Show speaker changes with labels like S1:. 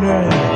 S1: morning.